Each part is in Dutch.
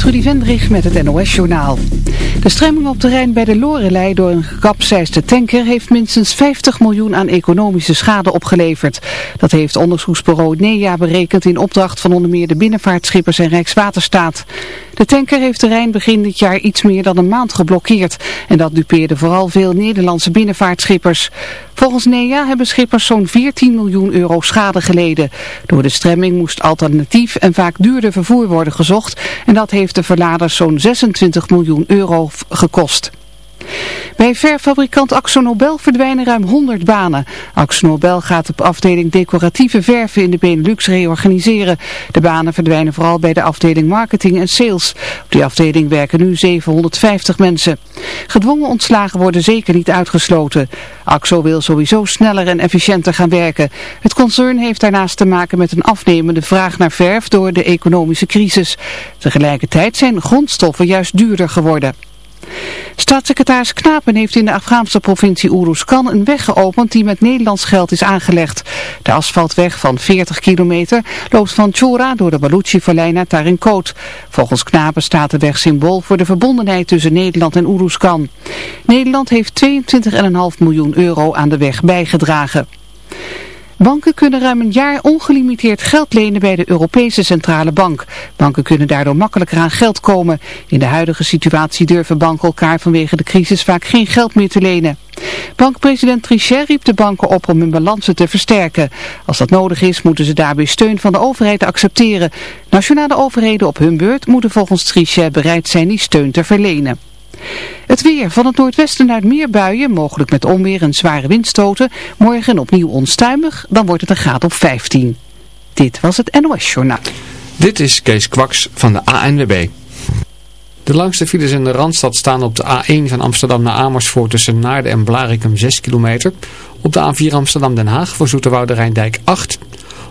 Trudy Vendrich met het NOS-journaal. De stremming op Rijn bij de Lorelei door een gekapseisde tanker heeft minstens 50 miljoen aan economische schade opgeleverd. Dat heeft onderzoeksbureau NEA berekend in opdracht van onder meer de binnenvaartschippers en Rijkswaterstaat. De tanker heeft de Rijn begin dit jaar iets meer dan een maand geblokkeerd. En dat dupeerde vooral veel Nederlandse binnenvaartschippers. Volgens NEA hebben schippers zo'n 14 miljoen euro schade geleden. Door de stremming moest alternatief en vaak duurder vervoer worden gezocht. En dat heeft de verladers zo'n 26 miljoen euro gekost. Bij verfabrikant Axonobel verdwijnen ruim 100 banen. Axonobel gaat op afdeling decoratieve verven in de Benelux reorganiseren. De banen verdwijnen vooral bij de afdeling marketing en sales. Op die afdeling werken nu 750 mensen. Gedwongen ontslagen worden zeker niet uitgesloten. Axo wil sowieso sneller en efficiënter gaan werken. Het concern heeft daarnaast te maken met een afnemende vraag naar verf door de economische crisis. Tegelijkertijd zijn grondstoffen juist duurder geworden. Staatssecretaris Knapen heeft in de Afghaanse provincie Uruzgan een weg geopend die met Nederlands geld is aangelegd. De asfaltweg van 40 kilometer loopt van Chora door de Baluchi-vallei naar Tarinkot. Volgens Knapen staat de weg symbool voor de verbondenheid tussen Nederland en Uruzgan. Nederland heeft 22,5 miljoen euro aan de weg bijgedragen. Banken kunnen ruim een jaar ongelimiteerd geld lenen bij de Europese Centrale Bank. Banken kunnen daardoor makkelijker aan geld komen. In de huidige situatie durven banken elkaar vanwege de crisis vaak geen geld meer te lenen. Bankpresident Trichet riep de banken op om hun balansen te versterken. Als dat nodig is, moeten ze daarbij steun van de overheid accepteren. Nationale overheden op hun beurt moeten volgens Trichet bereid zijn die steun te verlenen. Het weer. Van het noordwesten naar meer buien, mogelijk met onweer en zware windstoten. Morgen opnieuw onstuimig, dan wordt het een graad op 15. Dit was het NOS Journaal. Dit is Kees Kwaks van de ANWB. De langste files in de Randstad staan op de A1 van Amsterdam naar Amersfoort tussen Naarden en Blarikum 6 kilometer. Op de A4 Amsterdam-Den Haag voor Zoeterwoude Rijndijk 8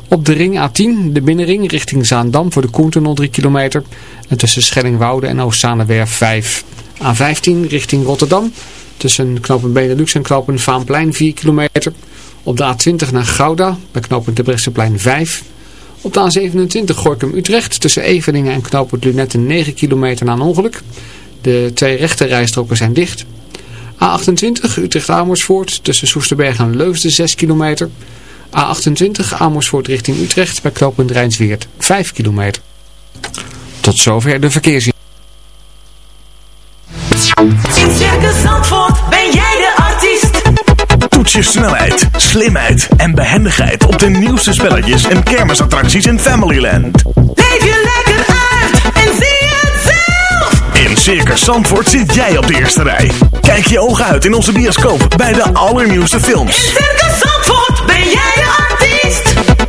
op de ring A10, de binnenring richting Zaandam voor de Koentunnel 3 kilometer. En tussen Schellingwoude en Oostzaanewerf 5. A15 richting Rotterdam. Tussen knopen Benelux en knopen Vaanplein 4 kilometer. Op de A20 naar Gouda bij knopen de Bresseplein 5. Op de A27 Gorkum-Utrecht tussen Eveningen en knopen Lunette 9 kilometer na een ongeluk. De twee rechte rijstroken zijn dicht. A28 Utrecht-Amersfoort tussen Soesterberg en Leusden 6 kilometer. A28 Amersfoort richting Utrecht bij knooppunt Rijnsweert 5 kilometer. Tot zover de verkeersin. In Circus Zandvoort ben jij de artiest. Toets je snelheid, slimheid en behendigheid op de nieuwste spelletjes en kermisattracties in Familyland. Leef je lekker uit en zie het zelf. In Circus Zandvoort zit jij op de eerste rij. Kijk je ogen uit in onze bioscoop bij de allernieuwste films. In Circus Zandvoort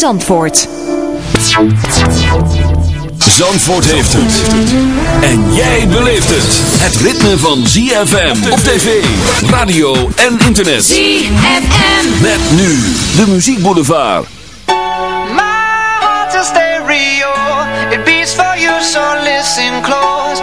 Zandvoort. Zandvoort heeft het. En jij beleeft het. Het ritme van ZFM op tv, radio en internet. ZFM. Met nu de muziekboulevard. My heart's a stereo. It beats for you, so listen close.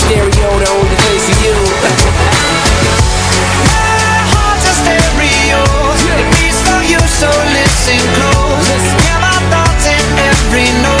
stereo, the only place for you. My heart's a stereo. It beats for you, so listen close. Hear my thoughts in every note.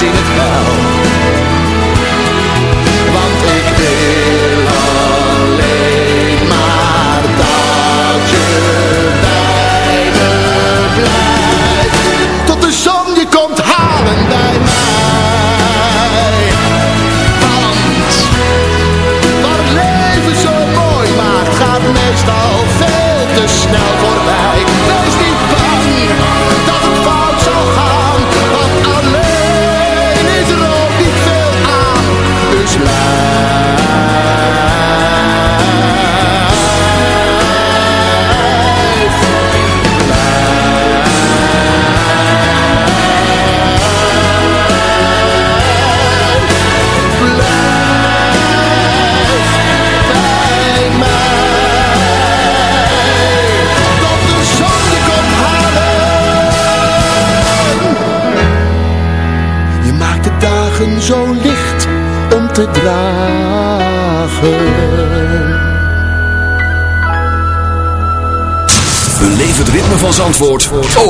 Zien het wel.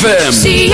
ZFM.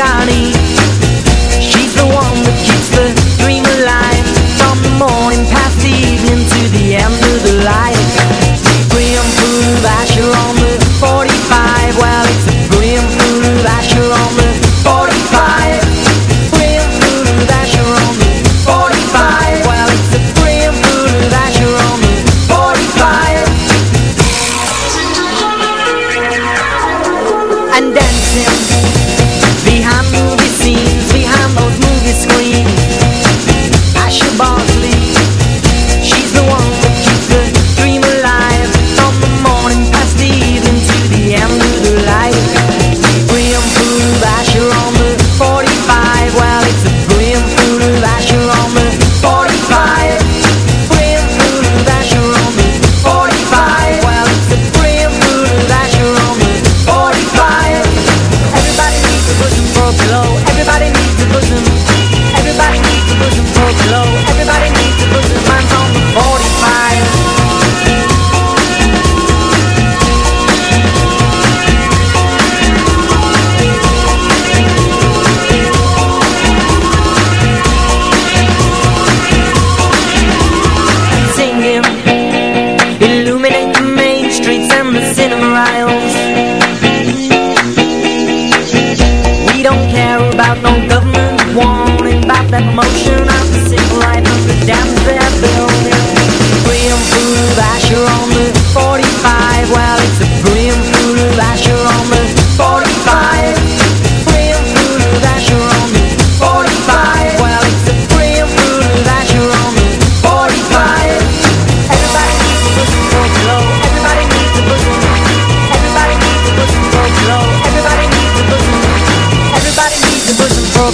Dani.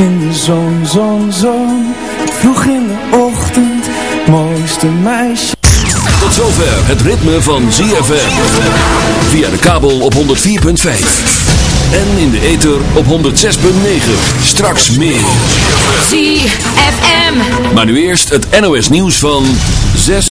In de zon, zon, zon Vroeg in de ochtend Mooiste meisje Tot zover het ritme van ZFM. Via de kabel op 104.5. En in de ether op 106.9. Straks meer. ZFM. Maar nu eerst het NOS nieuws van...